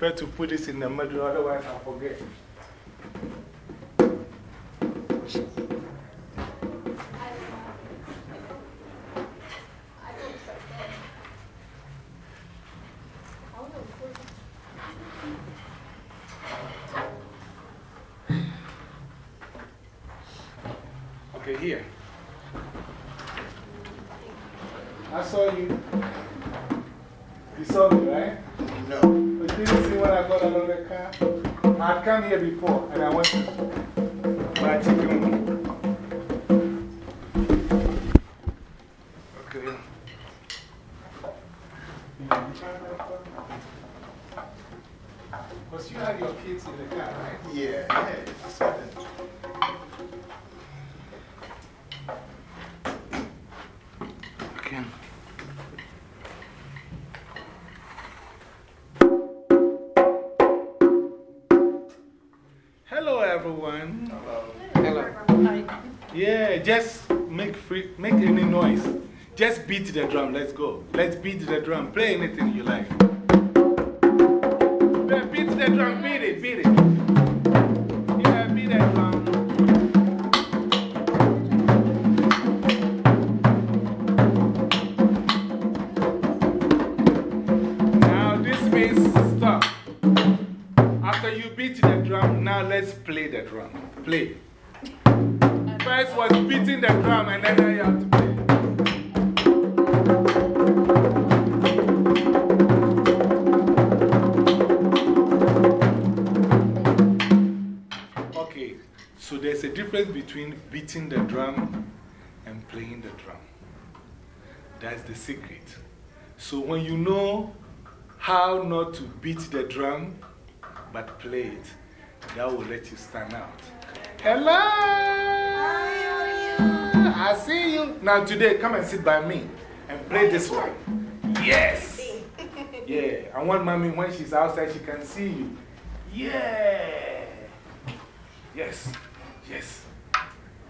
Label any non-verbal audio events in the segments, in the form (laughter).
prefer to put this in the middle, otherwise I'll forget. Beat the drum. Let's go. Let's beat the drum. Play anything you like. Okay, so there's a difference between beating the drum and playing the drum. That's the secret. So when you know how not to beat the drum but play it, that will let you stand out. Hello! How are you? I see you. Now, today, come and sit by me and play this one. Yes! (laughs) Yeah, I want mommy when she's outside, she can see you. Yeah! Yes, yes.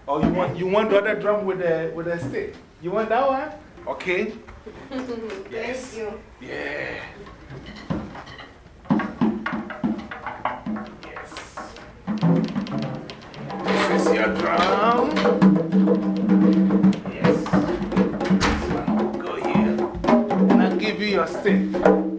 Oh, you want, you want the other drum with the, with the stick? You want that one? Okay. (laughs) Yes. Yeah. Yes. This is your drum. Yes. This one will go here. And I'll give you your stick.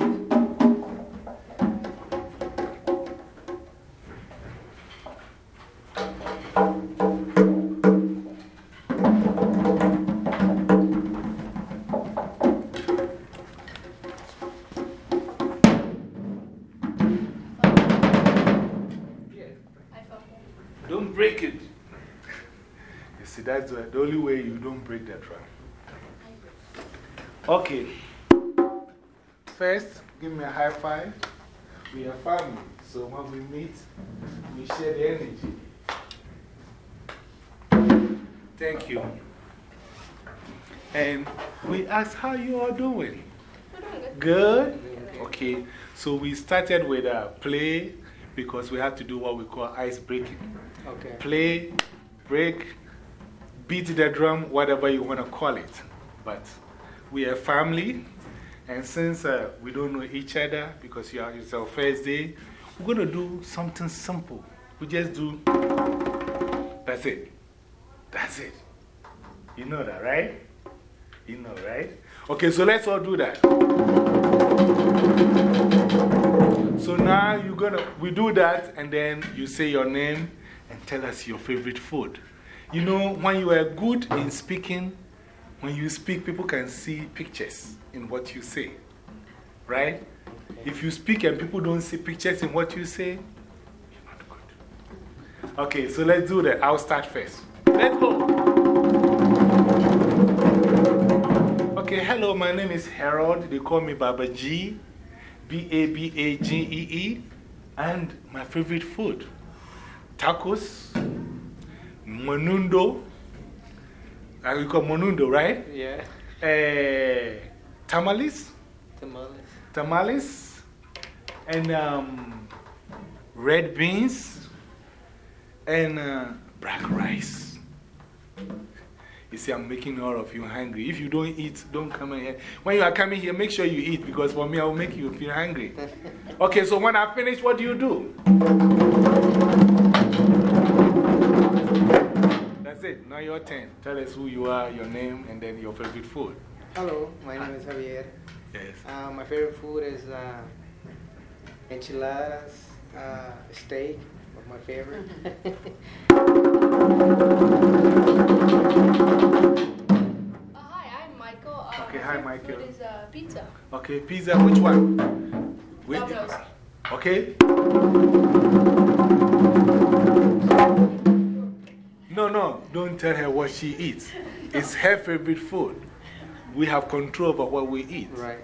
The, only way you don't break the drum. Okay. First, give me a high five. We are family, so when we meet, we share the energy. Thank you. And we ask how you are doing. Good? Okay, so we started with a play because we have to do what we call ice breaking. Okay. Play, break, beat the drum, whatever you want to call it. But we are family, and since uh, we don't know each other because are, it's our first day, we're going to do something simple. We just do, that's it. That's it. You know that, right? You know, right? Okay, so let's all do that. So now you're gonna, we do that, and then you say your name and tell us your favorite food. You know, when you are good in speaking, when you speak, people can see pictures in what you say. Right? If you speak and people don't see pictures in what you say, you're not good. Okay, so let's do that. I'll start first. Let's go. Okay, hello, my name is Harold. They call me Baba G. B A B A G E E. And my favorite food tacos, monundo. Uh, we call monundo, right? Yeah. Uh, tamales, Tamales. tamales, and um, red beans, and uh, black rice. You see, I'm making all of you hungry. If you don't eat, don't come here. When you are coming here, make sure you eat because for me, I will make you feel hungry. (laughs) Okay, so when I finish, what do you do? It. Now your turn. Tell us who you are, your name, and then your favorite food. Hello, my name is Javier. Yes. Uh, my favorite food is uh, enchiladas, uh, steak, of my favorite. Uh, (laughs) hi, I'm Michael. Uh, Okay, hi, Michael. Food is uh, pizza. Okay, pizza, which one? Which- Domino's. Okay? No, no, don't tell her what she eats. It's her favorite food. We have control over what we eat. right.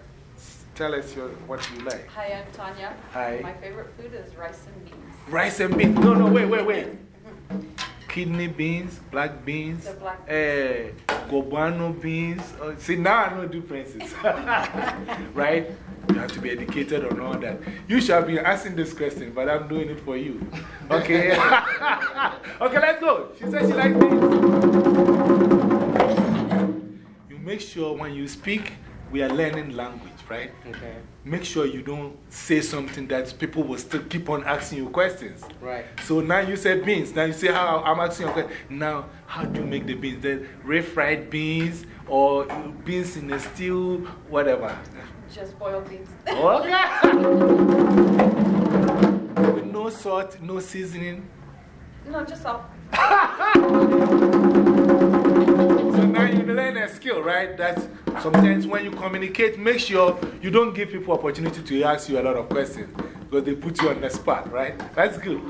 Tell us your, what you like. Hi, I'm Tanya. Hi. My favorite food is rice and beans. Rice and beans. No, no, wait, wait, wait. Mm-hmm. Kidney beans, black beans, The black eh, Gobano beans. Oh, see, now I know differences. (laughs) right? You have to be educated on all that. You shall be asking this question, but I'm doing it for you. Okay? (laughs) okay, let's go. She said she likes beans. You make sure when you speak, we are learning language, right? Okay. Make sure you don't say something that people will still keep on asking you questions. Right. So now you say beans. Now you say how I'm asking you a question. Now, how do you make the beans? The refried beans or beans in a stew, whatever. Just boiled beans. (laughs) Okay. With no salt, no seasoning. no, just salt. (laughs) Now you learn a skill, right? That sometimes when you communicate, make sure you don't give people opportunity to ask you a lot of questions because they put you on the spot, right? That's good.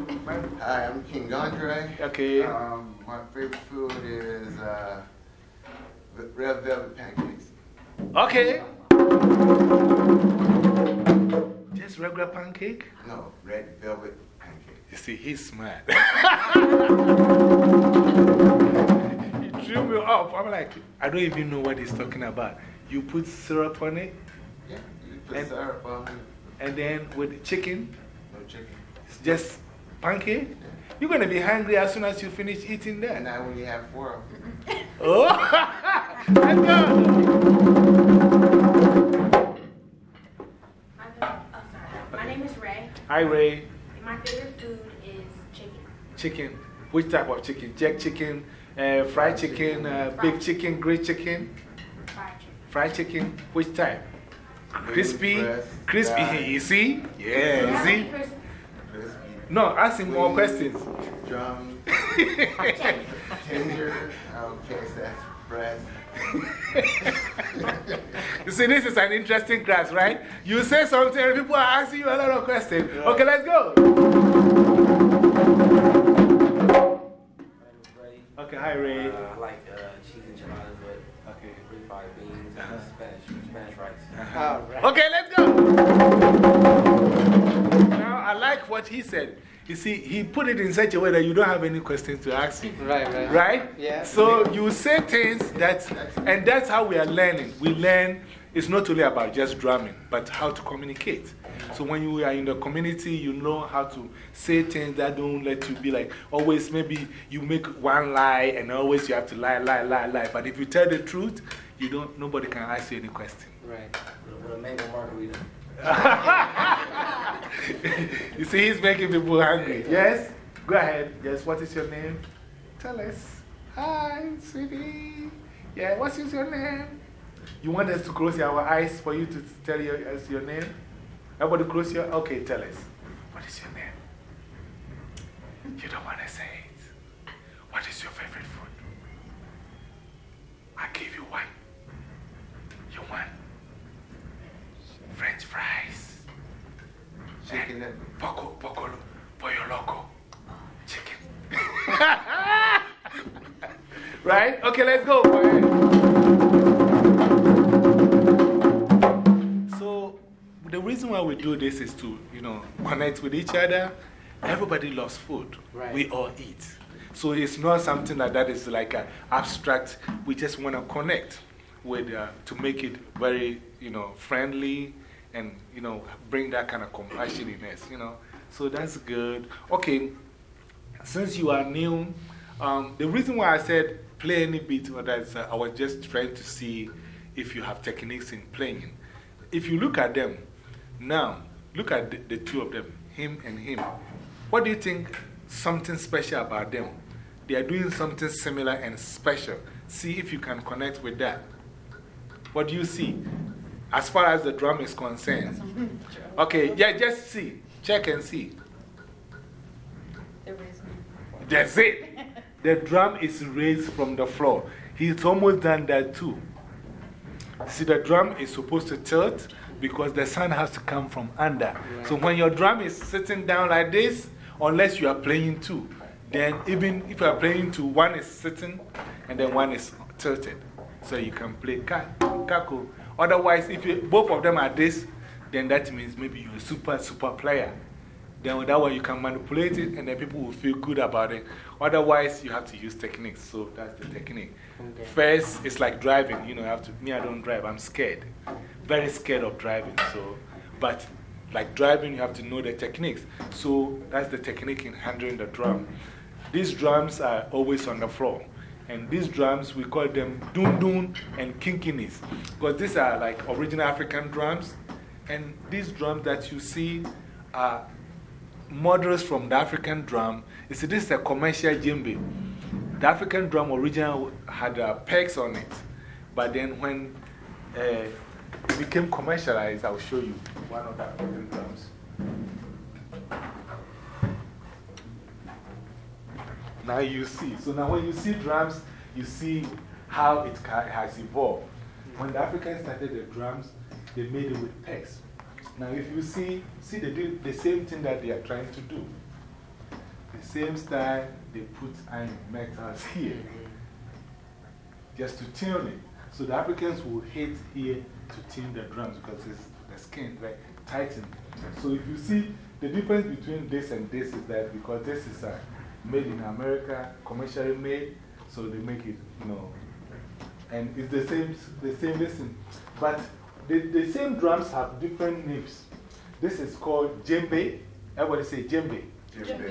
Hi, I'm King Andre. Okay. Um, my favorite food is uh, red velvet pancakes. Okay. Just regular pancake? No, red velvet pancake. You see, he's smart. (laughs) he threw me off. I'm like, I don't even know what he's talking about. You put syrup on it, Yeah, you put And- syrup on it, and then with chicken, no chicken. it's just pancake. You're going to be hungry as soon as you finish eating And. I only have four of them. (laughs) Oh, let's go. My, oh. My name is Ray. Hi, Ray. My favorite food is chicken. Chicken. Which type of chicken? Jack chicken, uh, fried chicken, uh, big chicken, grilled chicken, Fried chicken. fried chicken. Which type? Crispy? breast, Crispy. fried. You see? Yeah, you see? Crispy. Crispy, No, ask him more questions. drum, tender, um, can't breast. You see, this is an interesting class, right? You say something and people are asking you a lot of questions. Okay, let's go. Okay, hi, Ray. Uh, I like uh, cheese enchiladas with Okay. refried beans Uh-huh. and Spanish, Spanish rice. All right. Okay, let's go. Now, I like what he said. You see, he put it in such a way that you don't have any questions to ask him. Right, right. Right? Yeah. So you say things that, and that's how we are learning. We learn, it's not only about just drumming, but how to communicate. So when you are in the community, you know how to say things that don't let you be like, always maybe you make one lie and always you have to lie, lie, lie, lie. But if you tell the truth, you don't, nobody can ask you any question. Right. With, a mango margarita. (laughs) you see, he's making people hungry. Yes? Go ahead. Yes, what is your name? Tell us. Hi, sweetie. Yeah, what is your name? You want us to close our eyes for you to tell us your name? Everybody close your Okay, tell us. What is your name? You don't want to say it. What is your favorite food? I give you one. You want French fries. Chicken Poco, poco, pollo loco. Chicken. (laughs) (laughs) right? Okay, let's go. The reason why we do this is to, you know, connect with each other. Everybody loves food. Right. We all eat. So, it's not something like that is like an abstract. We just want to connect with, uh, to make it very, you know, friendly and, you know, bring that kind of compassion in us, you know. So, that's good. Okay, since you are new, um, the reason why I said play any beat, or that's, uh, I was just trying to see if you have techniques in playing. If you look at them, now, look at the, the two of them, him and him. What do you think something special about them? They are doing something similar and special. See if you can connect with that. What do you see? As far as the drum is concerned. (laughs) Okay, yeah, just see. Check and see. That's it. (laughs) The drum is raised from the floor. He's almost done that too. See, the drum is supposed to tilt because the sound has to come from under. So when your drum is sitting down like this, unless you are playing two, then even if you are playing two, one is sitting and then one is tilted. So you can play kaku. Otherwise, if you, both of them are this, then that means maybe you're a super, super player. Then that way you can manipulate it and then people will feel good about it. Otherwise, you have to use techniques. So that's the technique. First, it's like driving. You know, I have to, me, I don't drive. I'm scared. Very scared of driving. So, but like driving, you have to know the techniques. So that's the technique in handling the drum. These drums are always on the floor. And these drums, we call them dun dun and kinkinis. Because these are like original African drums. And these drums that you see are models from the African drum. You see, this is a commercial djembe. The African drum originally had uh, pegs on it. But then when uh, it became commercialized, I'll show you one of the drums. Now you see. So now when you see drums, you see how it has evolved. When the Africans started the drums, they made it with pegs. Now if you see, see they do the same thing that they are trying to do. The same style, they put iron metals (laughs) here just to tune it. So the Africans will hit here to tune the drums because it's the skin, right? Tighten. So if you see the difference between this and this is that because this is uh, made in America, commercially made, so they make it, you know, and it's the same, the same listen. But the, the same drums have different names. This is called djembe. Everybody say djembe.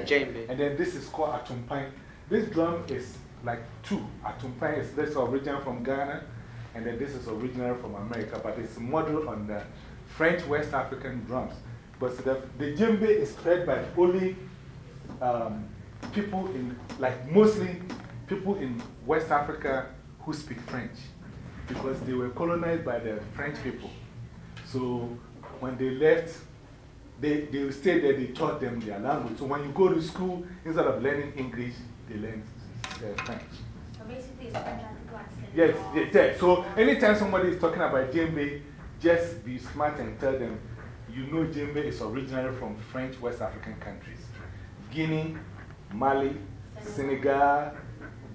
Jamie. And then this is called atumpan. This drum is like two. Atumpan is this original from Ghana, and then this is original from America, but it's modeled on the French West African drums. But the, the djembe is played by only um, people in, like mostly people in West Africa who speak French because they were colonized by the French people. So when they left, they, they stayed there, they taught them their language. So when you go to school, instead of learning English, they learn uh, French. So basically, it's French. Yes, yes, yes. So anytime somebody is talking about djembe, just be smart and tell them, you know djembe is originally from French West African countries. Guinea, Mali, Senegal,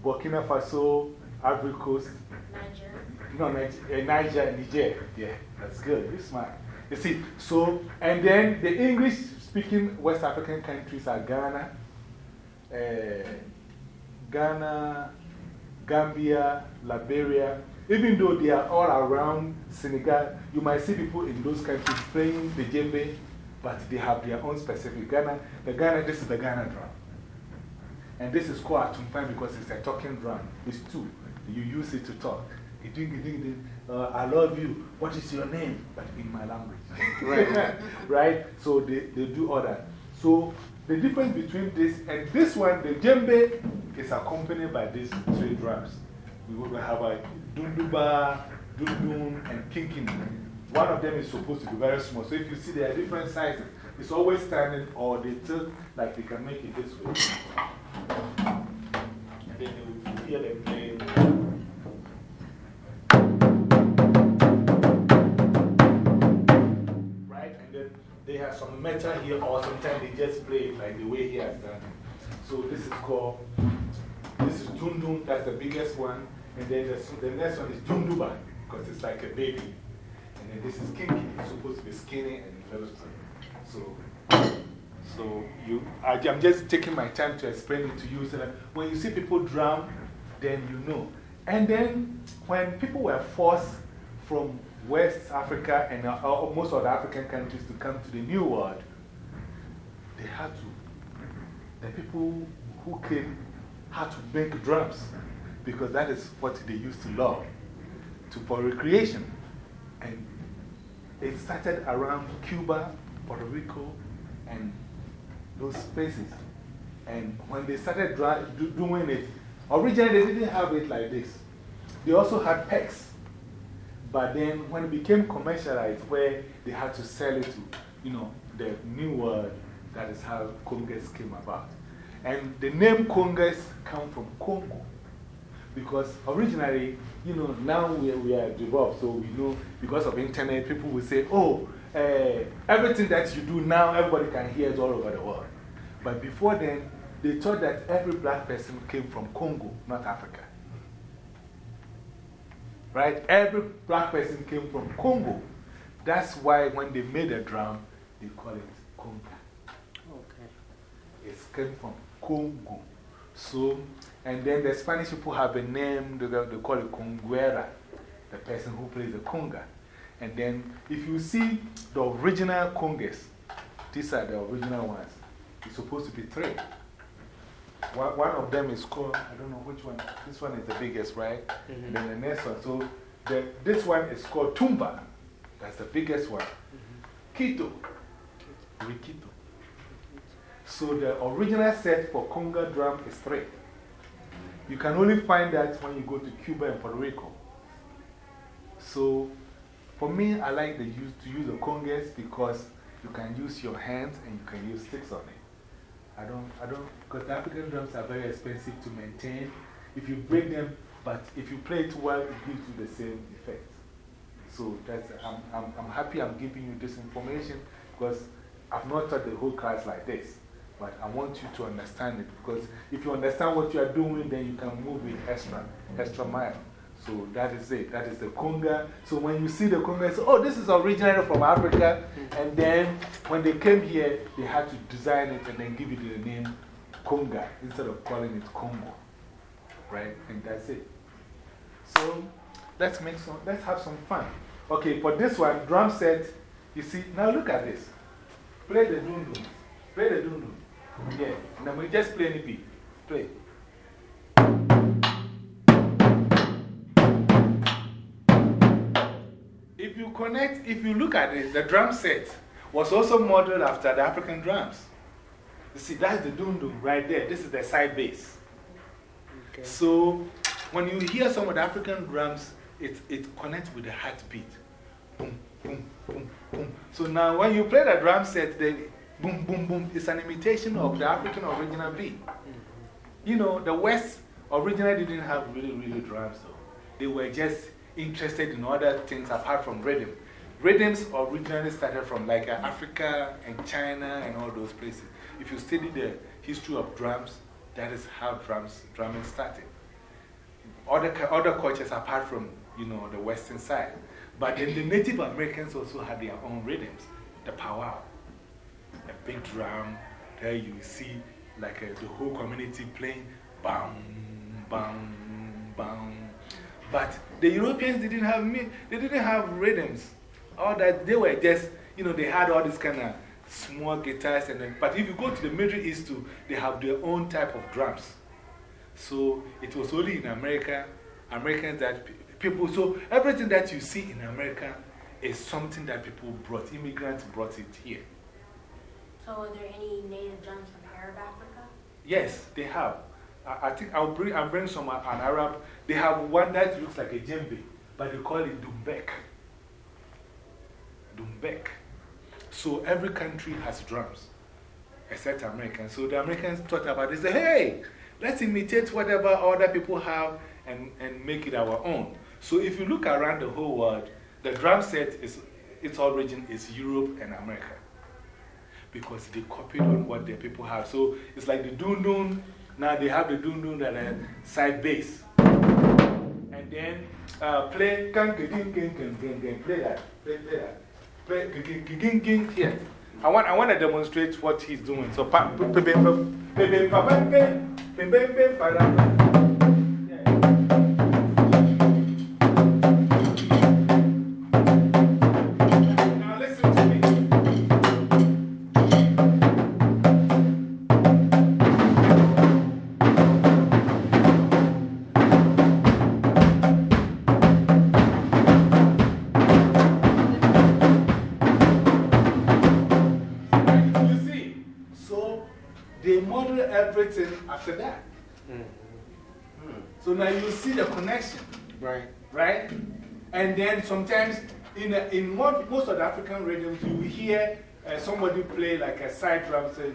Burkina Faso, Ivory Coast, Niger. no, Niger, Niger, Niger. Yeah, that's good. You're smart. You see, so, and then the English speaking West African countries are Ghana, uh, Ghana, Gambia, Liberia. Even though they are all around Senegal, you might see people in those countries playing the djembe, but they have their own specific. Ghana, the Ghana, this is the Ghana drum. And this is called atumpan because it's a talking drum. It's two. You use it to talk. Uh, I love you. What is your name? But in my language. Right. (laughs) right? So they, they do all that. So the difference between this and this one, the djembe is accompanied by these three drums. We will have a dunduba, dundun, and kinkin. One of them is supposed to be very small. So if you see, they are different sizes. It's always standing or they tilt like they can make it this way. Metal here, or sometimes they just play it like the way he has done. So this is called, this is Dundun, that's the biggest one. And then the, the next one is Dunduba, because it's like a baby. And then this is Kinky, it's supposed to be skinny and strong. So, so you, I, I'm just taking my time to explain it to you so when you see people drum, then you know. And then when people were forced from West Africa and uh, most of the African countries to come to the New World, they had to. The people who came had to make drums. because that is what they used to love to, for recreation. And it started around Cuba, Puerto Rico, and those places. And when they started do, doing it, originally they didn't have it like this. They also had packs. But then when it became commercialized, where they had to sell it to, you know, the new world, that is how congas came about. And the name congas come from Congo. Because originally, you know, now we, we are developed, so we know because of internet, people will say, oh, uh, everything that you do now, everybody can hear it all over the world. But before then, they thought that every black person came from Congo, not Africa. Right? Every black person came from Congo. That's why when they made a drum, they call it conga. Okay. It came from Congo. So, and then the Spanish people have a name, they, they call it conguero, the person who plays the conga. And then if you see the original congas, these are the original ones. It's supposed to be three. One, one of them is called, I don't know which one. This one is the biggest, right? -hmm. And then the next one. So the, this one is called Tumba. That's the biggest one. -hmm. Quinto. Requinto. So the original set for conga drum is three. You can only find that when you go to Cuba and Puerto Rico. So for me, I like the use, to use the congas because you can use your hands and you can use sticks on it. I don't, I don't, because African drums are very expensive to maintain. If you break them, but if you play it well, it gives you the same effect. So that's, I'm, I'm, I'm happy I'm giving you this information because I've not taught the whole class like this. But I want you to understand it because if you understand what you are doing, then you can move it extra, extra mile. So that is it. That is the conga. So when you see the conga, say, oh, this is originally from Africa. Mm-hmm. And then when they came here, they had to design it and then give it the name conga instead of calling it Congo. Right? And that's it. So let's, make some, let's have some fun. Okay, for this one, drum set, you see, now look at this. Play the dundun. Play the dundun. Yeah, now we just play any beat. Play. You connect, if you look at it, the drum set was also modeled after the African drums. You see, that's the dundun right there. This is the side bass. So when you hear some of the African drums, it, it connects with the heartbeat. Boom, boom, boom, boom. So now when you play the drum set, the boom, boom, boom, it's an imitation of the African original beat. Mm-hmm. You know, the West originally didn't have really, really drums, though. They were just interested in other things apart from rhythm. Rhythms originally started from like uh, Africa and China and all those places. If you study the history of drums, that is how drums, drumming started. Other, other cultures apart from, you know, the western side. But then the Native Americans also had their own rhythms. The powwow, a big drum, there you see like uh, the whole community playing bam, bam, bam. But the Europeans didn't have, me they didn't have rhythms. All that, they were just, you know, they had all this kind of small guitars. And then, but if you go to the Middle East too, they have their own type of drums. So it was only in America, Americans that people, so everything that you see in America is something that people brought, immigrants brought it here. So are there any native drums from Arab Africa? Yes, they have. I, I think I'll bring, I'll bring some uh, an Arab. They have one that looks like a djembe, but they call it dumbek. Dumbek. So every country has drums, except Americans. So the Americans thought about it. They hey, let's imitate whatever other people have and, and make it our own. So if you look around the whole world, the drum set, is, its origin is Europe and America. Because they copied on what their people have. So it's like the dundun. Now they have the dundun that are side bass. And then uh, play, play that, play, play that. Play, here. I want, I want to demonstrate what he's doing. So, everything after that. So now you see the connection. Right. Right? And then sometimes in, a, in most, most of the African rhythms, you will hear uh, somebody play like a side drum say,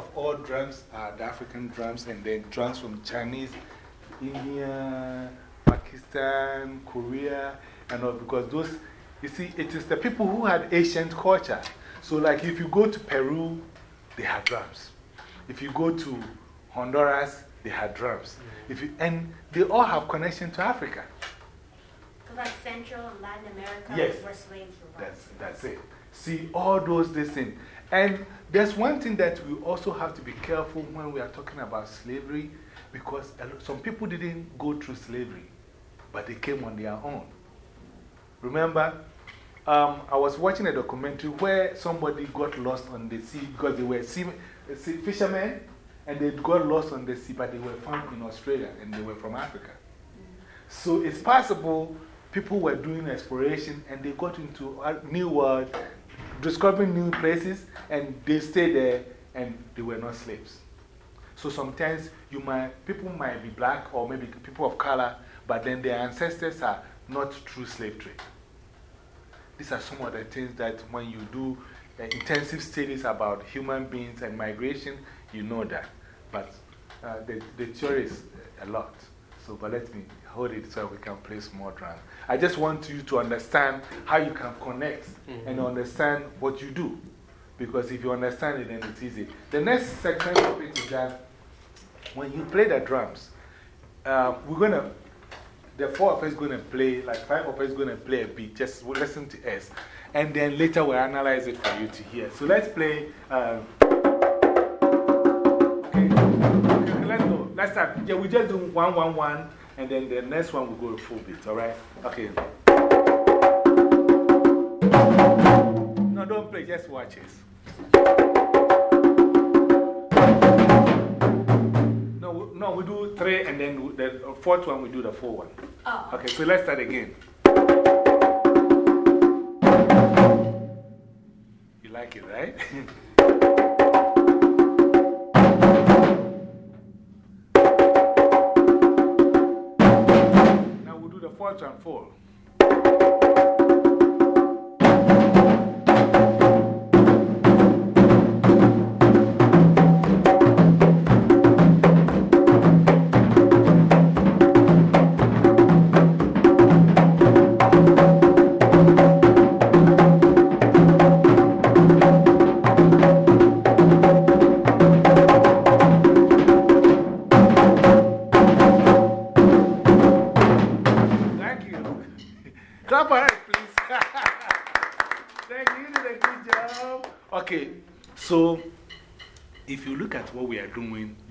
of all drums are the African drums, and then drums from Chinese, India, Pakistan, Korea, and all. Because those, you see, it is the people who had ancient culture. So, like if you go to Peru, they have drums. If you go to Honduras, they have drums. Mm. If you, and they all have connection to Africa. Because like Central and Latin America Yes. were slaves That's, that's it. See, all those this thing. And there's one thing that we also have to be careful when we are talking about slavery because some people didn't go through slavery, but they came on their own. Remember, um, I was watching a documentary where somebody got lost on the sea because they were sea, sea fishermen and they got lost on the sea, but they were found in Australia and they were from Africa. So it's possible people were doing exploration and they got into a new world, discovering new places, and they stayed there and they were not slaves. So sometimes you might, people might be black or maybe people of color, but then their ancestors are not through slave trade. These are some of the things that when you do uh, intensive studies about human beings and migration, you know that. But uh, the, the theory is a lot. So, but let me hold it so we can play small drum. I just want you to understand how you can connect and understand what you do. Because if you understand it, then it's easy. The next section of it is that when you play the drums, uh, we're going to, the four of us going to play, like five of us going to play a beat. Just listen to us. And then later we'll analyze it for you to hear. So let's play. Uh, let's start. Yeah, we just do one, one, one. And then the next one will go full beat. All right? Okay. No, don't play. Just watch it. No, no, we do three and then the fourth one we do the full one. Oh. Okay, so let's start again. You like it, right? (laughs) one full.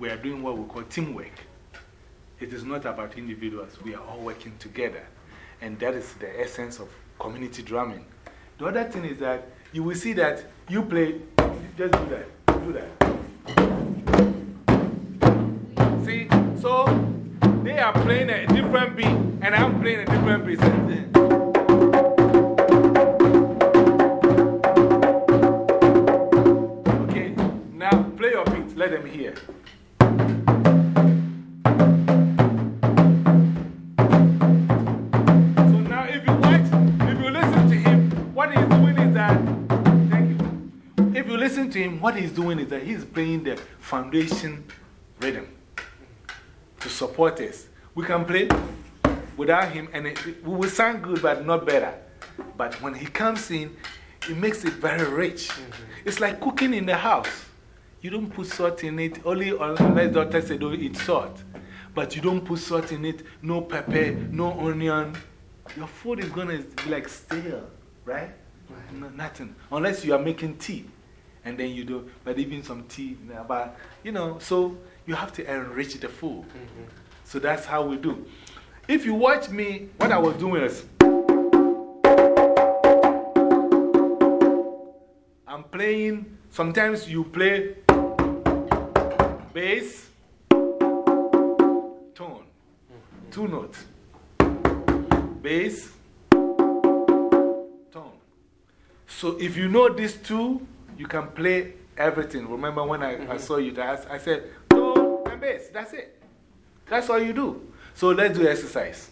We are doing what we call teamwork. It is not about individuals, we are all working together. And that is the essence of community drumming. The other thing is that you will see that you play, just do that, do that. See, so they are playing a different beat, and I'm playing a different beat. He's doing is that he's playing the foundation rhythm to support us. We can play without him and it, we will sound good, but not better. But when he comes in, it makes it very rich. Mm-hmm. It's like cooking in the house. You don't put salt in it, only unless doctor say don't eat salt. But you don't put salt in it, no pepper, no onion. Your food is going to be like stale, right? No, nothing. Unless you are making tea. And then you do, but even some tea. But, you know, so you have to enrich the food. -hmm. So that's how we do. If you watch me, what I was doing is I'm playing, sometimes you play bass, tone, two notes, bass, tone. So if you know these two, you can play everything. Remember when I, -hmm. I mm-hmm. saw you, that I said, tone and bass, that's it. That's all you do. So let's do exercise.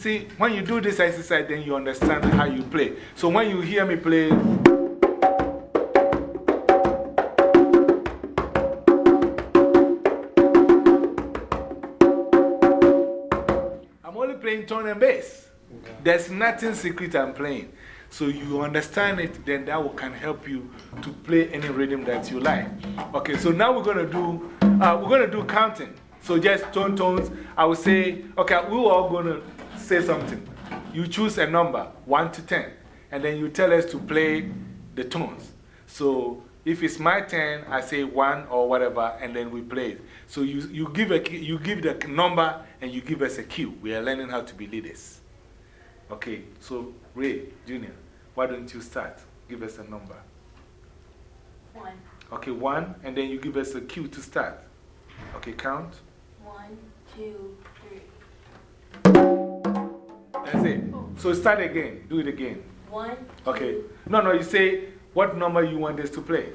See, when you do this exercise, then you understand how you play. So when you hear me play, I'm only playing tone and bass. There's nothing secret I'm playing. So you understand it, then that will, can help you to play any rhythm that you like. Okay, so now we're going to do, uh, we're going to do counting. So just tone tones. I will say, okay, we are all going to say something. You choose a number, 1 to 10, and then you tell us to play the tones. So if it's my turn, I say 1 or whatever, and then we play it. So you, you, give a, you give the number and you give us a cue. We are learning how to be leaders. Okay, so Ray, Junior, why don't you start? Give us a number. 1. Okay, 1, and then you give us a cue to start. Okay, count. 1, 2, that's it. So start again. Do it again. One. Okay. No, no, you say what number you want us to play?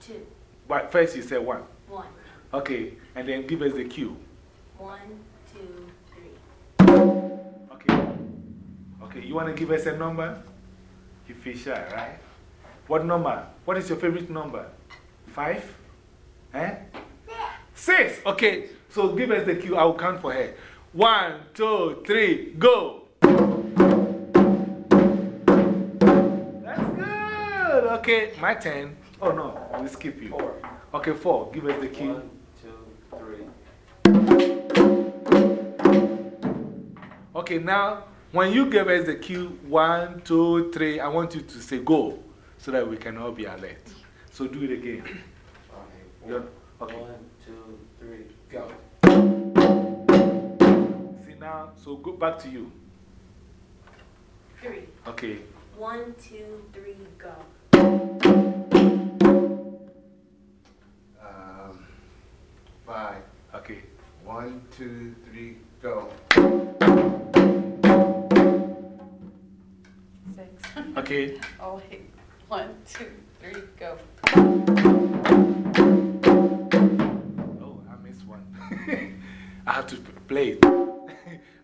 Two. But first you say one. One. Okay. And then give us the cue. One, two, three. Okay. Okay. You want to give us a number? You feel shy, right? What number? What is your favorite number? Five? Eh? Six. Six. Okay. So give us the cue. I will count for her. One, two, three, go. That's good. Okay, my turn. Oh no, we skip you. Four. Okay, four. Give us the key. One, two, three. Okay, now when you give us the cue, one, two, three, I want you to say go so that we can all be alert. So do it again. Okay. okay. One, two, three, go now, so go back to you. Three. Okay. One, two, three, go. Um, five. Okay. One, two, three, go. Six. Okay. (laughs) oh, wait. One, two, three, go. Oh, I missed one. (laughs) I have to play it.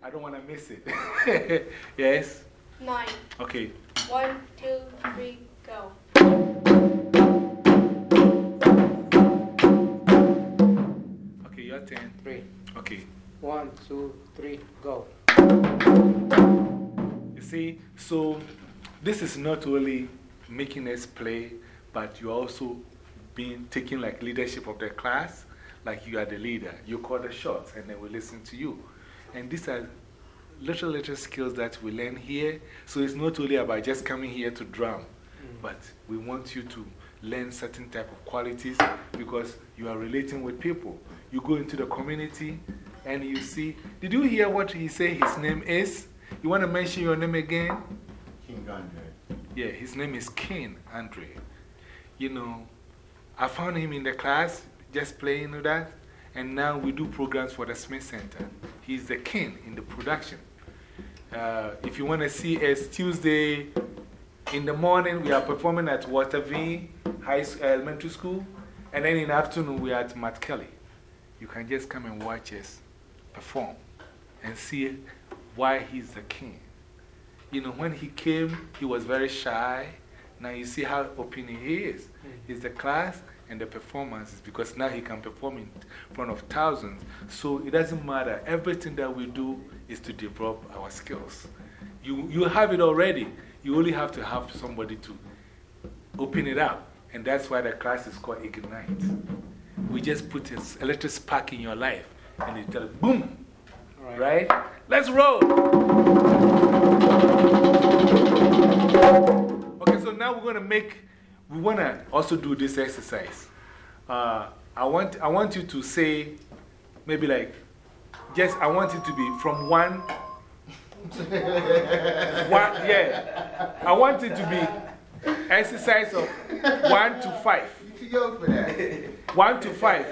I don't want to miss it. (laughs) yes? Nine. Okay. One, two, three, go. Okay, your turn. Three. Okay. One, two, three, go. You see, so this is not only making us play, but you're also being taking like leadership of the class. Like you are the leader. You call the shots, and then we listen to you. And these are little, little skills that we learn here. So it's not only about just coming here to drum, mm. but we want you to learn certain type of qualities because you are relating with people. You go into the community and you see. Did you hear what he said his name is? You want to mention your name again? King Andre. Yeah, his name is King Andre. You know, I found him in the class just playing with that. And now we do programs for the Smith Center. He's the king in the production. Uh, if you want to see us Tuesday in the morning, we are performing at Water V High Elementary School. And then in the afternoon, we are at Matt Kelly. You can just come and watch us perform and see why he's the king. You know, when he came, he was very shy. Now you see how open he is. He's the class and the performance is because now he can perform in front of thousands. So it doesn't matter. Everything that we do is to develop our skills. You, you have it already. You only have to have somebody to open it up. And that's why the class is called Ignite. We just put a, a little spark in your life and it just boom. Right. right? Let's roll. Okay, so now we're going to make we want to also do this exercise. Uh, I, want, I want you to say, maybe like, just I want it to be from one, (laughs) one, yeah. I want it to be exercise of one to five. you can go for that. One to five.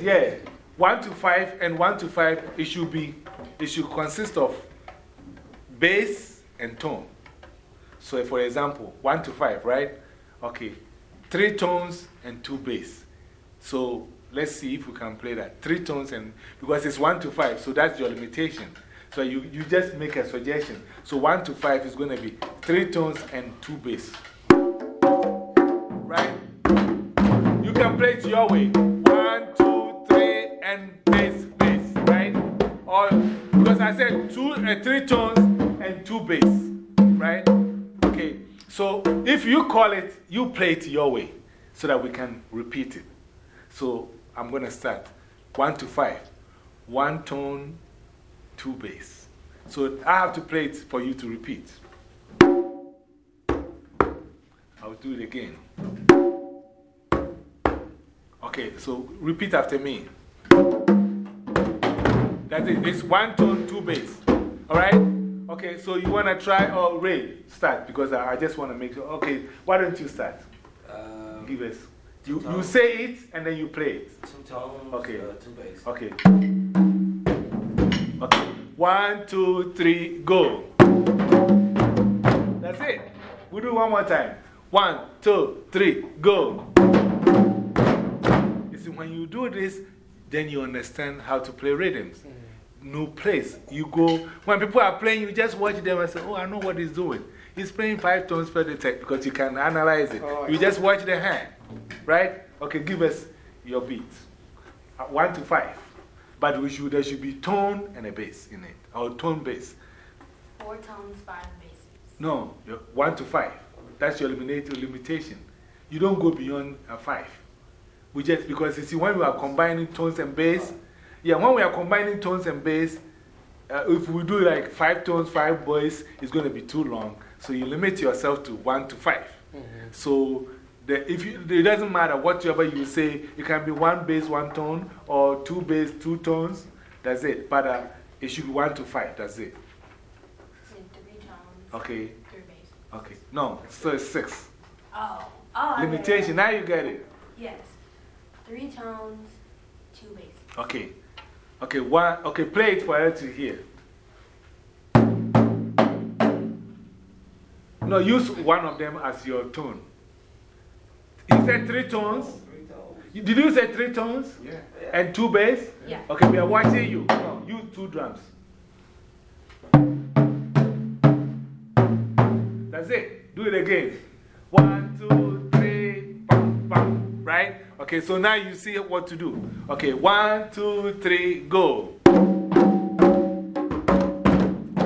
Yeah. One to five and one to five, it should be, it should consist of bass and tone. So, for example, one to five, right? Okay, three tones and two bass. So let's see if we can play that. Three tones and because it's one to five, so that's your limitation. So you, you just make a suggestion. So one to five is going to be three tones and two bass. Right? You can play it your way. One, two, three, and bass, bass, right? Or because I said two, uh, three tones and two bass, if you call it, you play it your way so that we can repeat it. So I'm going to start one to five. One tone, two bass. So I have to play it for you to repeat. I'll do it again. Okay, so repeat after me. That's it. It's one tone, two bass. All right? Okay, so you want to try or oh, Ray, start because I, I just want to make sure. Okay, why don't you start? Um, Give us. You, you say it and then you play it. Two tones, okay. Uh, two bass. Okay. Okay. One, two, three, go. That's it. We'll do one more time. One, two, three, go. You see, when you do this, then you understand how to play rhythms. -hmm no place. You go, when people are playing, you just watch them and say, Oh, I know what he's doing. He's playing five tones per the tech because you can analyze it. Oh, you just watch the hand, right? Okay, give us your beats. Uh, one to five. But we should, there should be tone and a bass in it, or tone bass. Four tones, five basses. No, one to five. That's your limitation. You don't go beyond a five. We just, because you see, when we are combining tones and bass, yeah, when we are combining tones and bass, uh, if we do like five tones, five boys, it's going to be too long. So you limit yourself to one to 5 -hmm. So the, if you, it doesn't matter whatever you say, it can be one bass, one tone, or two bass, two tones. That's it. But uh, it should be one to five. That's it. Tones. Okay. Three bass. Okay. No, so it's six. Oh. Oh, Limitation. Now you get it. Yes. Three tones, two bass. Okay. Okay, one, okay, play it for her to hear. No, use one of them as your tone. You said three tones? Three tones. Did you say three tones? Yeah. And two bass? Yeah. Okay, we are watching you. No, you two drums. That's it. Do it again. One, two, three, bam, bam. Right? Okay, so now you see what to do. Okay, one, two, three, go.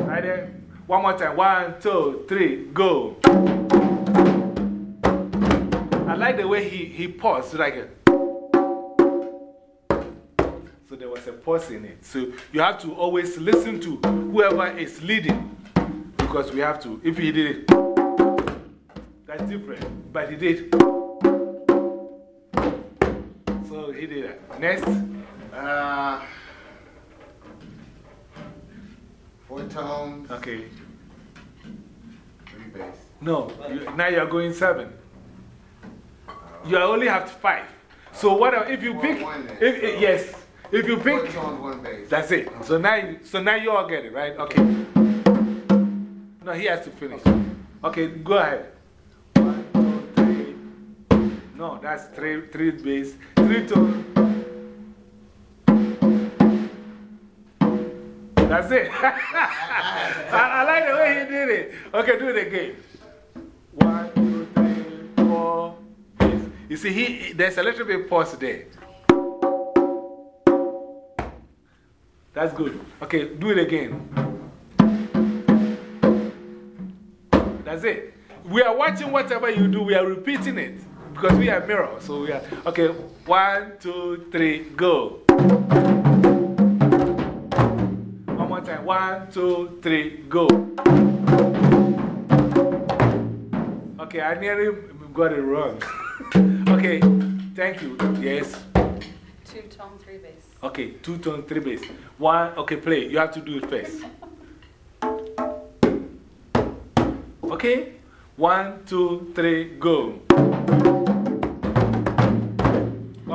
Right there. One more time. One, two, three, go. I like the way he, he paused like a, So there was a pause in it. So you have to always listen to whoever is leading because we have to. If he did it, that's different. But he did. He did that. Next. Uh, four tones, Okay. three bass. No, you, now you're going seven. You only have five. So what if you pick? one If, so- yes. If you Four pick, tones, one bass. that's it. So now, you, so now you all get it, right? Okay. No, he has to finish. Okay, go ahead. One, two, three. No, that's three, three bass, That's it. (laughs) I, I like the way he did it. Okay, do it again. One, two, three, four. You see, he, there's a little bit pause there. That's good. Okay, do it again. That's it. We are watching whatever you do, we are repeating it because we are mirror. So we are. Okay, one, two, three, go. One more time. One, two, three, go. Okay, I nearly got it wrong. (laughs) okay, thank you. Yes. Two tone, three bass. Okay, two tone, three bass. One, okay, play. You have to do it first. (laughs) Okay? One, two, three, go.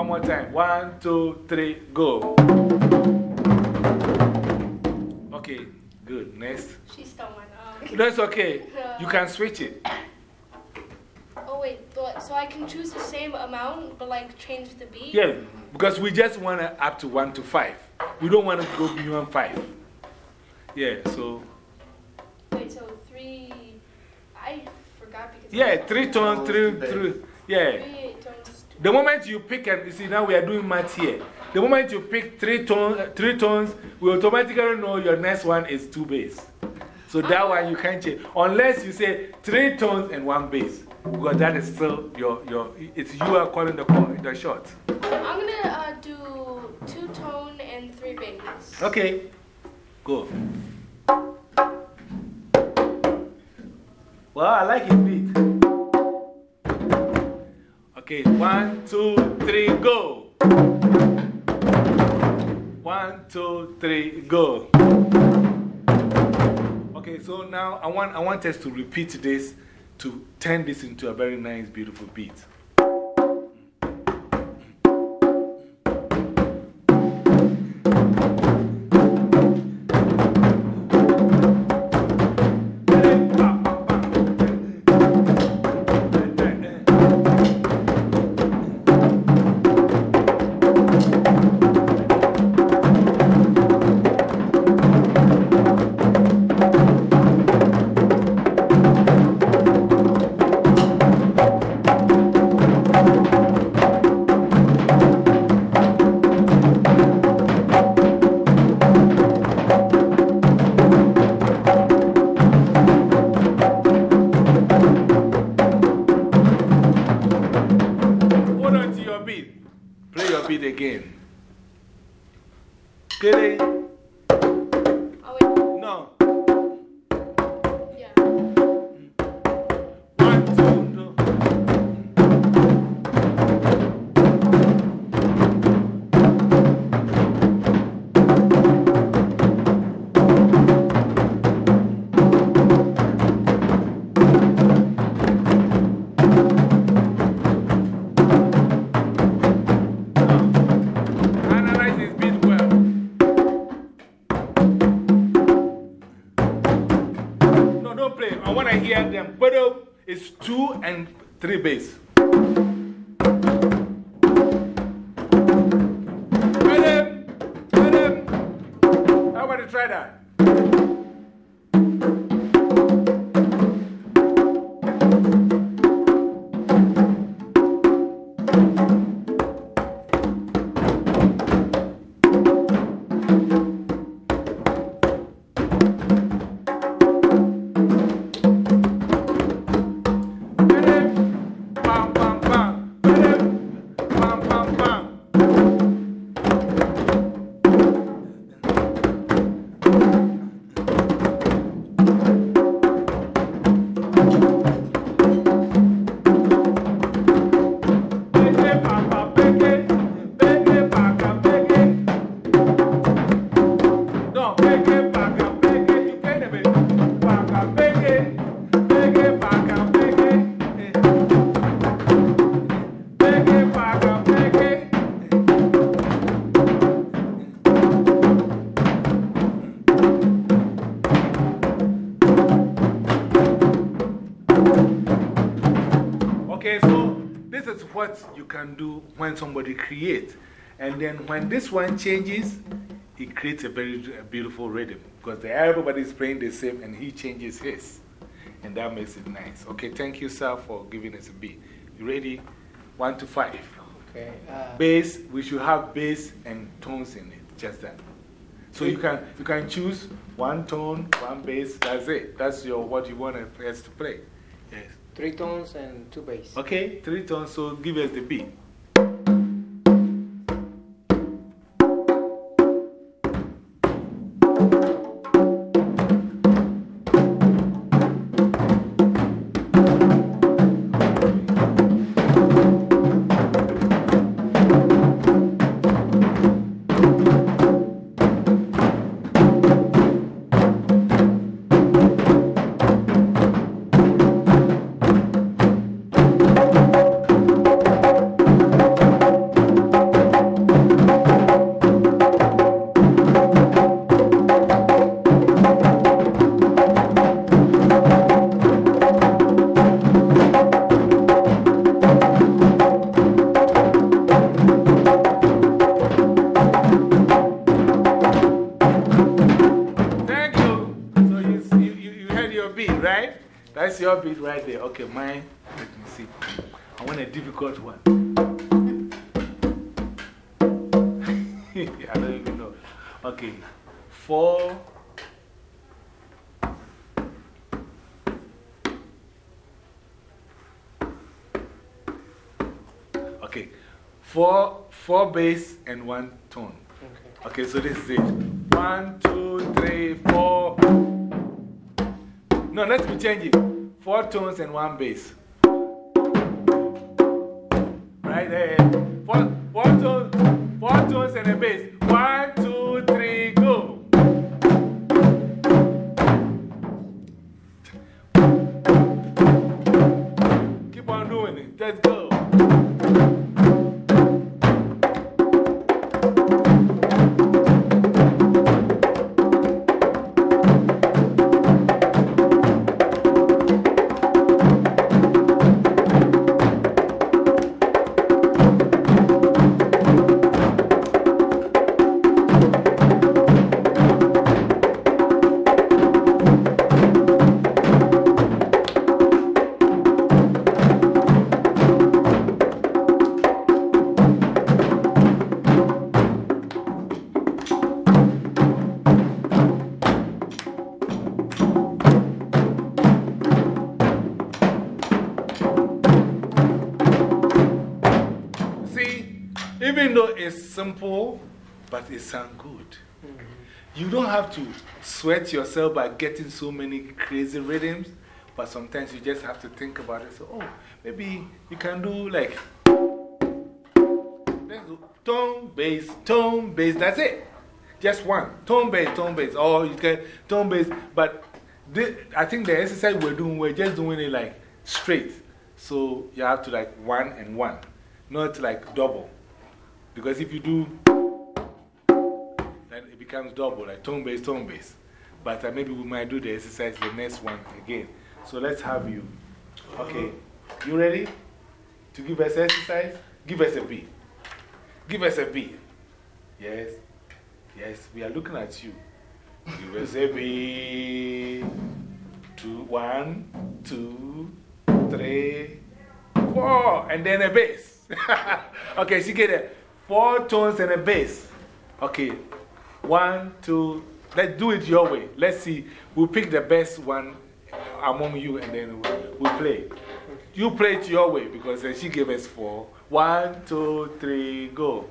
More time. One, two, three, go. Okay, good. Next. She stole mine. Um, (laughs) That's okay. You can switch it. oh, wait. So I can choose the same amount, but like change the beat? Yeah, because we just want to up to one to five. We don't want to go beyond five. Yeah, so. Wait, so three. I forgot because. Yeah, three tone, three, Tones, three. Yeah. Three tones. The moment you pick, and you see, now we are doing math here. The moment you pick three, tone, three tones, we automatically know your next one is two bass. So that one you can't change. Unless you say three tones and one bass. Because that is still your, your it's you are calling the, call, the shot. I'm gonna uh, do two tone and three bass. Okay, go. Well, I like his beat. Okay, one, two, three, go. One, two, three, go. Okay, so now I want, I want us to repeat this to turn this into a very nice, beautiful beat. And three bass. Can do when somebody creates. And then when this one changes, it creates a very a beautiful rhythm because everybody is playing the same and he changes his. And that makes it nice. Okay, thank you, sir, for giving us a beat. You ready? One to five. Okay. Uh, Bass, we should have bass and tones in it, just that. So you can, you can choose one tone, one bass, that's it. That's your, what you want us to play. Three tones and two bass. Okay, three tones, so give us the beat. I don't even know. Okay. Four. Okay. Four, four bass and one tone. Okay. Okay, so this is it. One, two, three, four. No, let me change it. Four tones and one bass. Right there. And a bass. Simple, but it sounds good. You don't have to sweat yourself by getting so many crazy rhythms, but sometimes you just have to think about it. So, oh, maybe you can do like tone, bass, tone, bass. That's it. Just one. Tone, bass, tone, bass. Or you can tone, bass. But I think the exercise we're doing, we're just doing it like straight. So you have to like one and one, not like double. Because if you do, then it becomes double, like tone bass, tone bass. But uh, maybe we might do the exercise the next one again. So let's have you. Okay. You ready to give us exercise? Give us a B. Give us a B. Yes. Yes, we are looking at you. Give us a beat. Two, one, two, three, four. And then a bass. (laughs) okay, she get it. Four tones and a bass. Okay. One, two. Let's do it your way. Let's see. We'll pick the best one among you and then we'll, we'll play. You play it your way because she gave us four. One, two, three, go.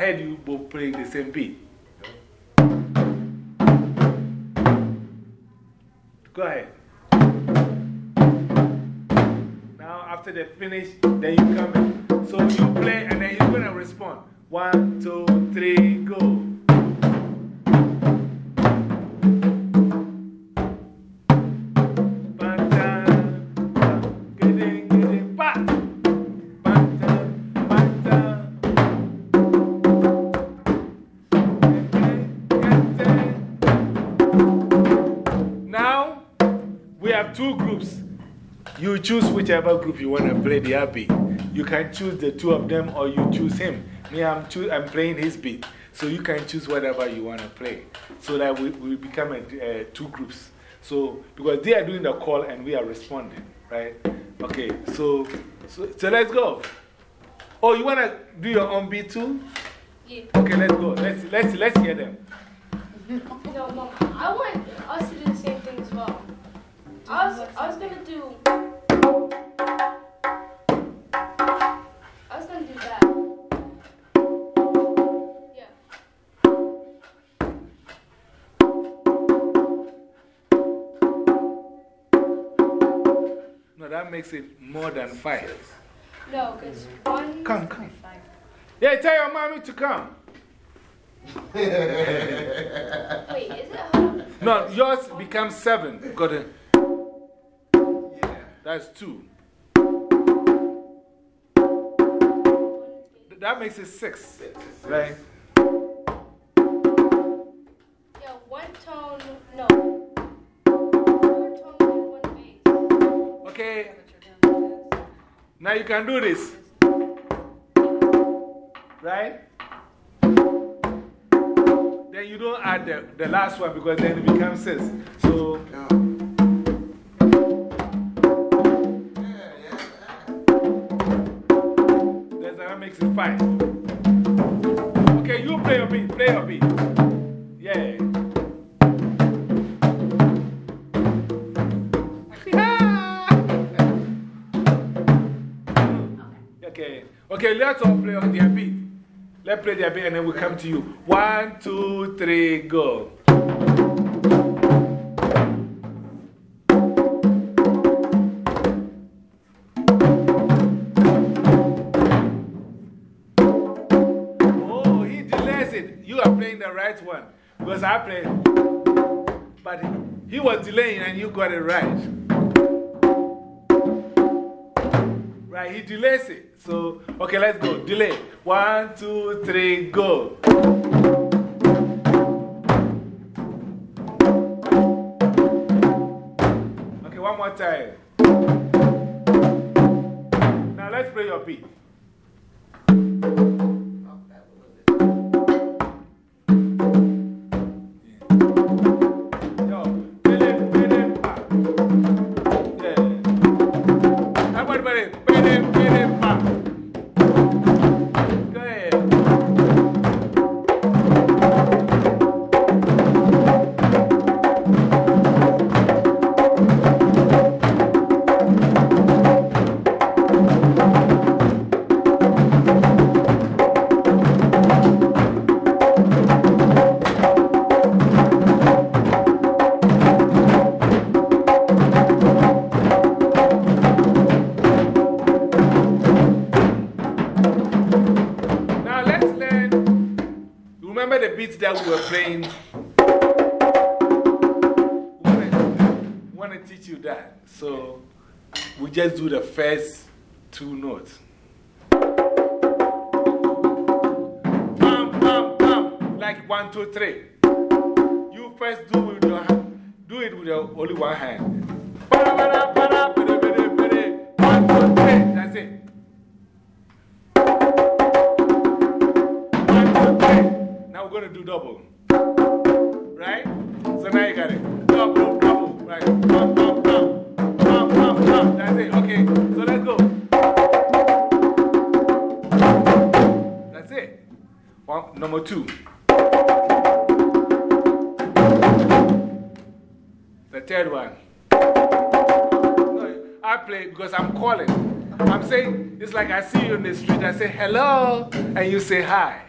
Heard you both playing the same beat. Go ahead. Now, after they finish, then you come in. So you play and then you're going to respond. One, have two groups. You choose whichever group you want to play the beat. You can choose the two of them or you choose him. Me, I'm, I'm playing his beat. So you can choose whatever you want to play. So that we, we become a, uh, two groups. So, because they are doing the call and we are responding, right? Okay, so, so, so let's go. Oh, you want to do your own beat too? Yeah. Okay, let's go. Let's, let's, let's hear them. (laughs) No, Mom, I want us to do the same thing as well. I was, I was gonna do. I was gonna do that. Yeah. No, that makes it more than five. No, because one. Come, come. Yeah, tell your mommy to come. (laughs) Wait, is it? Hold on. No, yours becomes seven. Got it. That's two. That makes it six. Right? Yeah, one tone. No. Four tones one bass. Okay, now you can do this. Right? Then you don't add the, the last one because then it becomes six. So, makes it five. Okay, you play a beat. Play a beat. Yeah. (laughs) Okay. Okay, let's all play on their beat. Let's play their beat and then we'll come to you. One, two, three, go. Because I. But he was delaying and you got it right. Right, he delays it. So, okay, let's go. Delay. One, two, three, go. Okay, one more time. Now let's play your beat. Were playing? That's it. Okay. So let's go. That's it. One, number two. The third one. No, I play because I'm calling. I'm saying, it's like I see you in the street, I say hello, and you say hi.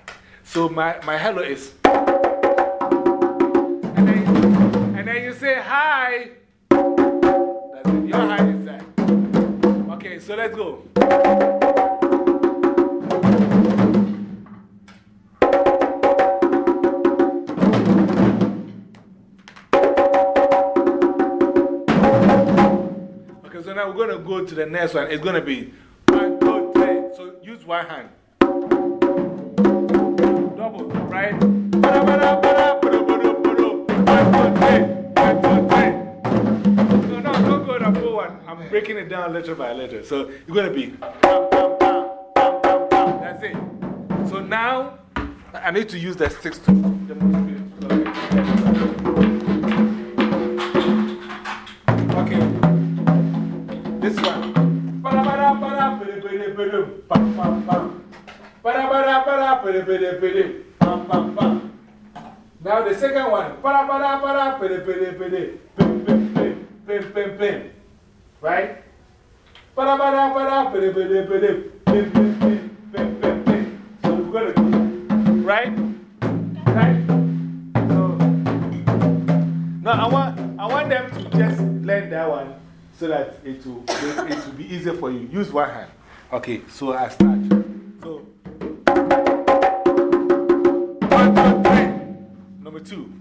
So my, my hello is. That's it. Your hi is that. Okay, so let's go. Okay, so now we're going to go to the next one. It's going to be one, two, three. So use one hand. Double, right? Bada, bada, bada, bada, bada, I'm breaking it down letter by letter. So you're going to be. That's it. So now I need to use the six to Okay. This one. Now the second one. Right? So we're going to right? Right? So now I want, I want them to just learn that one so that it will, it will be easier for you. Use one hand. Okay, so I start. So, one, two, three. Number two.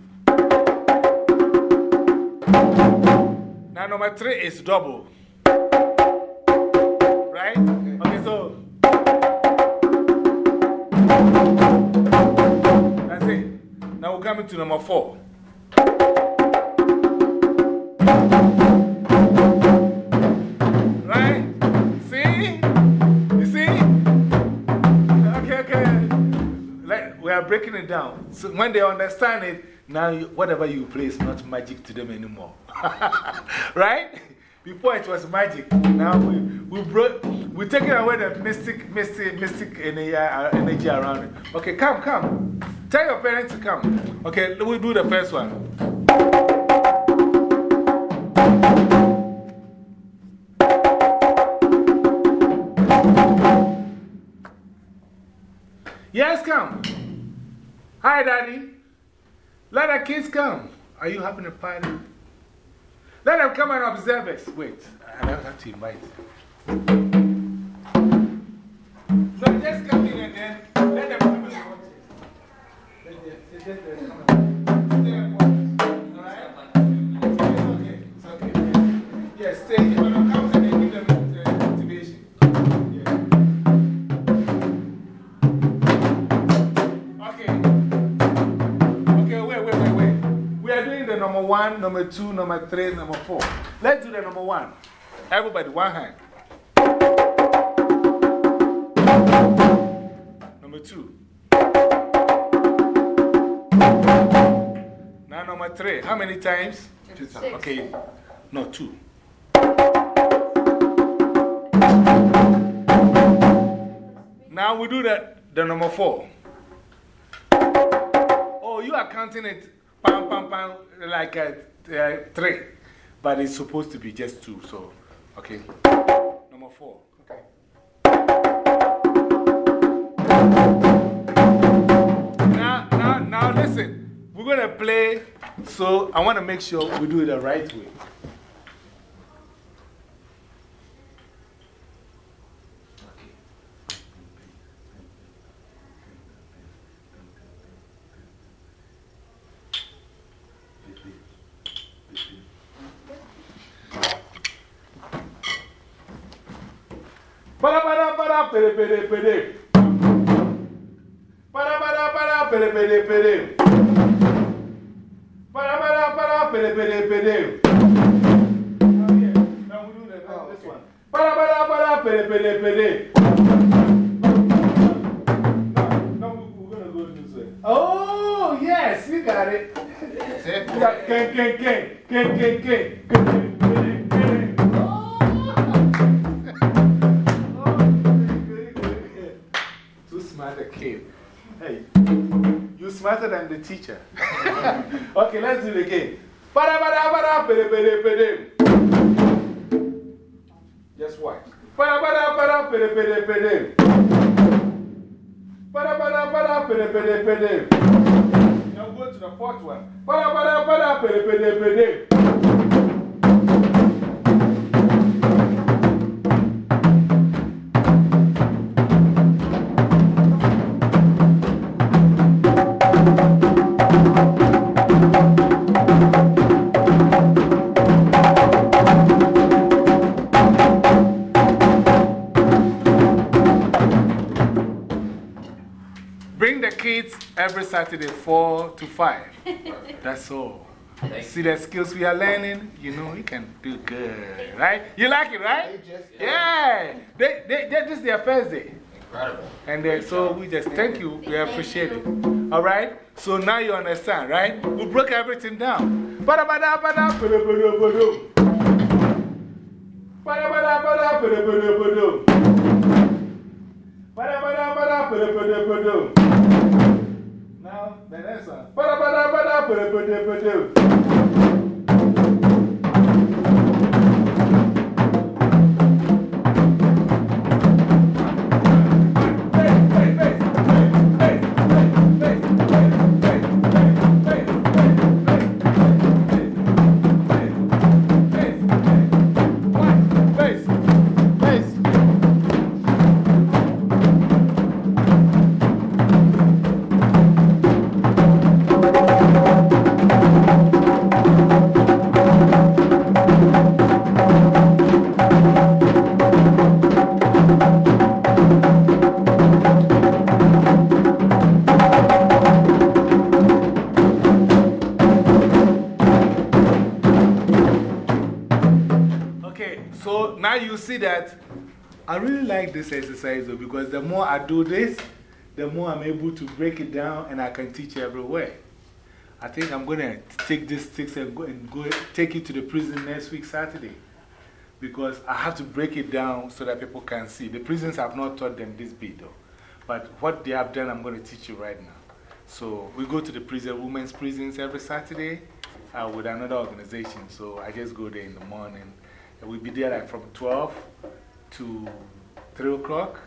Now, number three is double. Right? Okay, so. That's it. Now we're coming to number four. Right? See? You see? Okay, okay. Like, we are breaking it down. So when they understand it, now you, whatever you play is not magic to them anymore. (laughs) right? Before it was magic. Now we, we brought, we're taking away the mystic, mystic, mystic uh, energy around it. Okay, come, come. Tell your parents to come. Okay, we'll do the first one. Yes, come. Hi, Daddy. Let our kids come. Are you having a party? Let them come and observe us. Wait, I don't have to invite them. No, just come in and then let them come and watch it. One, number two, number three, number four. Let's do the number one. Everybody, one hand. Number two. Now, number three. How many times? Two times. Okay, no, two. Now we do that, the number four. Oh, you are counting it, pam, pam, pam, like a, three. But it's supposed to be just two, so, okay. Number four. Okay. Now, now, now listen. We're going to play, so I want to make sure we do it the right way. Pere pere teacher. That's all. See the skills we are learning? You know, you can do good, right? You like it, right? Yeah. They, they, they, this is their first day. Incredible. And then, so we just thank you. We appreciate it. All right? So now you understand, right? We broke everything down. beleza. Para, para, para, para, para, para, para. See that I really like this exercise though, because the more I do this, the more I'm able to break it down and I can teach everywhere. I think I'm going to take these sticks and go, and go take it to the prison next week, Saturday. Because I have to break it down so that people can see. The prisons have not taught them this bit though. But what they have done, I'm going to teach you right now. So we go to the prison, women's prisons every Saturday uh, with another organization. So I just go there in the morning. We'll be there like from 12 to 3 o'clock.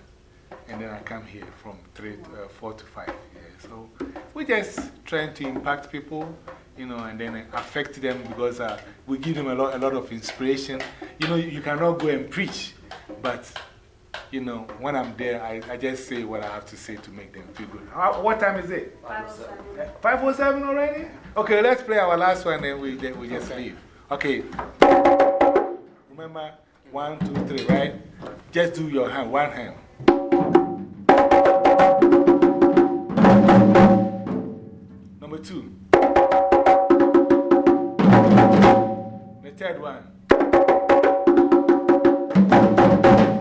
And then I come here from three, uh, 4 to 5. Yeah. So we just trying to impact people, you know, and then affect them because uh, we give them a lot, a lot of inspiration. You know, you, you cannot go and preach, but you know, when I'm there, I, I just say what I have to say to make them feel good. How, what time is it? 507 507 already? Okay, let's play our last one and we, then we just leave. Okay. Remember, one, two, three, right? Just do your hand, one hand. Number two. The third one.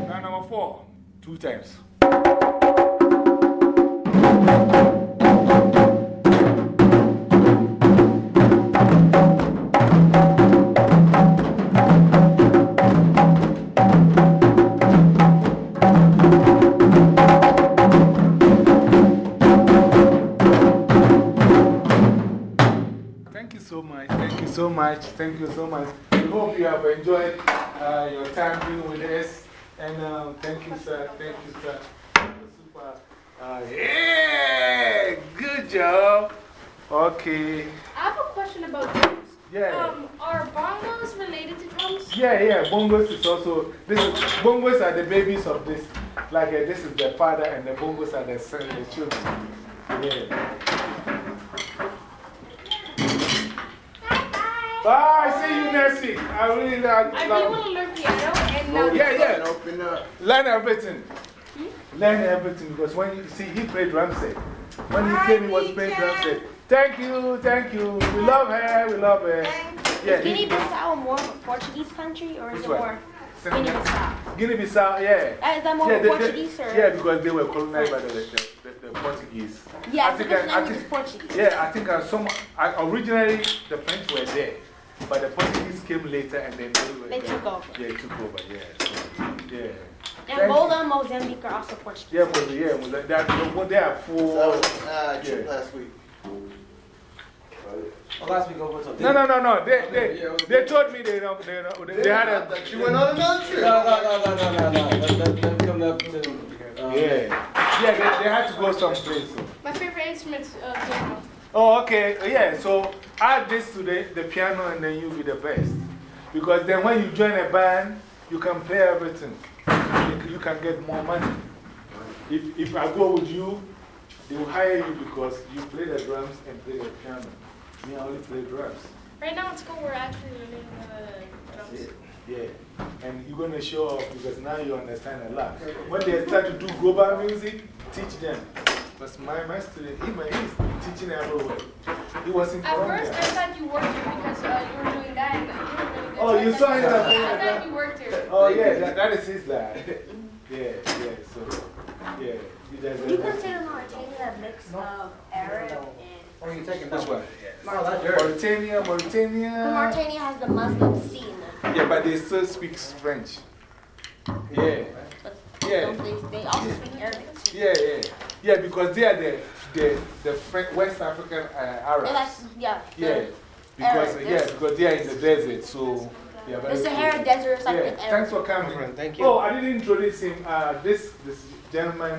Now, number four. Two times. Much. Thank you so much. We hope you have enjoyed uh, your time being with us. And uh, thank you, sir. Thank you, sir. Super. Uh, yeah! Good job. Okay. I have a question about drums. Yeah. Um, are bongos related to drums? Yeah, yeah. Bongos is also. This is, bongos are the babies of this. Like uh, this is the father, and the bongos are the, son, the children. Yeah. Bye. See you next week. I really like I really want to learn piano and now. Yeah, yeah. Open up. Learn everything. Learn everything because when you see, he played drum set. When he came, he was playing drum set. Thank you, thank you. We love her, we love her. Yeah, Is Guinea-Bissau more of a Portuguese country or is Which it more Guinea-Bissau? Guinea Bissau, yeah. Uh, is that more Yeah, they- a they- Portuguese or? yeah, because they were colonized by the, the, the, the Portuguese. Yeah, I think, because I, the I think, is Portuguese. Yeah, I think uh, some, I, originally the French were there, but the Portuguese came later and then they, They there. took over. Yeah, took over, yeah. So, yeah. Thank Angola and Mozambique are also Portuguese. Yeah, but yeah, but they are, they are So, four. uh, trip Yeah. last week. Oh, last week over to No, no, no, no. They, they, they told me they, don't, they, don't, they, they had a. She went on another trip. No, no, no, no, no, no, no. Let, let, let me come up to. Um, Yeah. Yeah, they, they had to go someplace. So. My favorite instrument's uh, piano. Oh, okay. Oh, yeah, so add this to the, the piano and then you'll be the best. Because then when you join a band, you can play everything. You, you can get more money. If, if I go with you, they will hire you because you play the drums and play the piano. Me, I only play drums. Right now in school, we're actually learning uh, the drums. Yeah. And you're going to show off because now you understand a lot. When they start to do global music, teach them. Because my, my student, he, he's teaching everywhere. He was in At Colombia. first, I thought you worked here because uh, you were doing that, but you were really good. Oh, you saw him I that thought you worked here. Oh, yeah, that, that is his lad. (laughs) yeah, yeah, so, yeah. He does Would you everything. consider Mauritania a mix of Arab and. What are you taking Which one? That's yours. Mauritania, Mauritania. Mauritania has the Muslim Sea in it. Yeah, but they still speak French. Yeah. But Yeah. don't they, they also speak Arabic too. Yeah, yeah. Yeah, because they are the, the, the French, West African uh, Arabs. They're like, yeah. Yeah, because, Arab, yeah, because they are in the desert, so. Yeah, The Sahara Desert is like Yeah, with thanks for coming. Thank you. Oh, I didn't introduce him. Uh, this, this gentleman,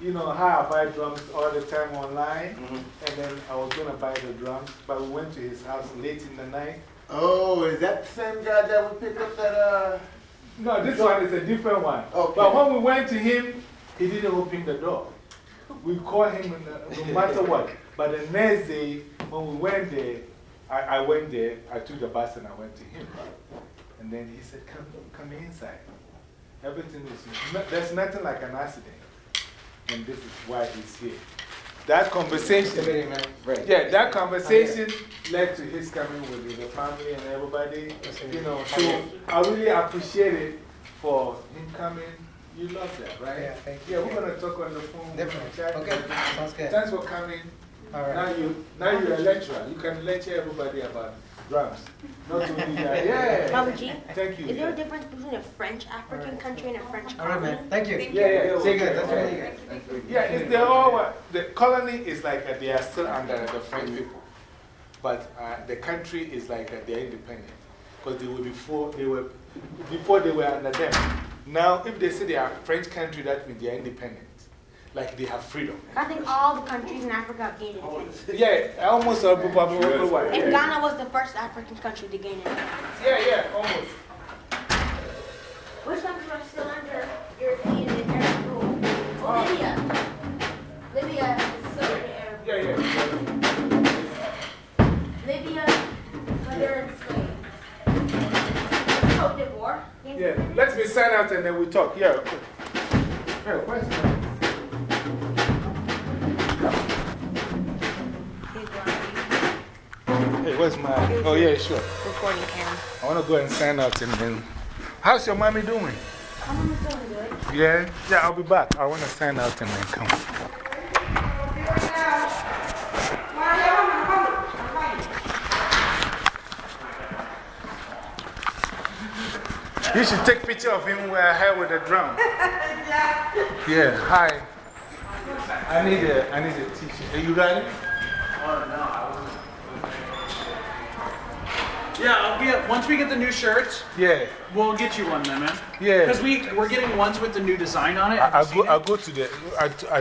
you know how I buy drums all the time online. Mhm. And then I was going to buy the drums, but we went to his house late in the night. Oh, is that the same guy that we picked up that, uh. No, this one is a different one. Okay. But when we went to him, he didn't open the door. We called him no- no matter what. But the next day, when we went there, I, I went there, I took the bus and I went to him. And then he said, Come, come inside. Everything is, there's nothing like an accident. And this is why he's here. That conversation, Right. yeah, that conversation led to his coming with the family and everybody. You know, so I really appreciate it for him coming. You love that, right? Yeah, thank Yeah, we're going to talk on the phone. Definitely. Okay, sounds good. Thanks for coming. All right. Now, you, now you're a lecturer. You can lecture everybody about drums. Not only that. Yeah. Baba G, Thank you. is there a difference between a French African country and a French All right, man. Thank you. Yeah, yeah. See you good. That's really good. Yeah, it's the all, uh, the colony is like uh, they are still under the French people. But uh, the country is like uh, they're independent. Because they were before, they were, before they were under them. Now, if they say they are French country, that means they are independent. Like they have freedom. I think all the countries in Africa gained independence. Yeah, almost all people are everywhere. And Ghana was the first African country to gain independence. yeah, yeah, almost. Which countries are still under European and Arab rule? Well, Libya. Libya is still under Arab rule. Yeah, yeah. Libya, but they're enslaved. Cote d'Ivoire. Yeah, let me sign out and then we talk. Yeah, okay. Yeah, question. Hey, where's my. Oh, yeah, sure. Recording camera. I want to go and sign out and then. How's your mommy doing? My mom doing good. Yeah, yeah, I'll be back. I want to sign out and then come. You should take picture of him uh, here with a drum. (laughs) yeah, Yeah, hi. I need a, I need a t-shirt. Are you got it? Yeah, I'll get, once we get the new shirts, Yeah, we'll get you one then, man. yeah. Because we, we're getting ones with the new design on it. I, I, go, seen I it? go to the, I, I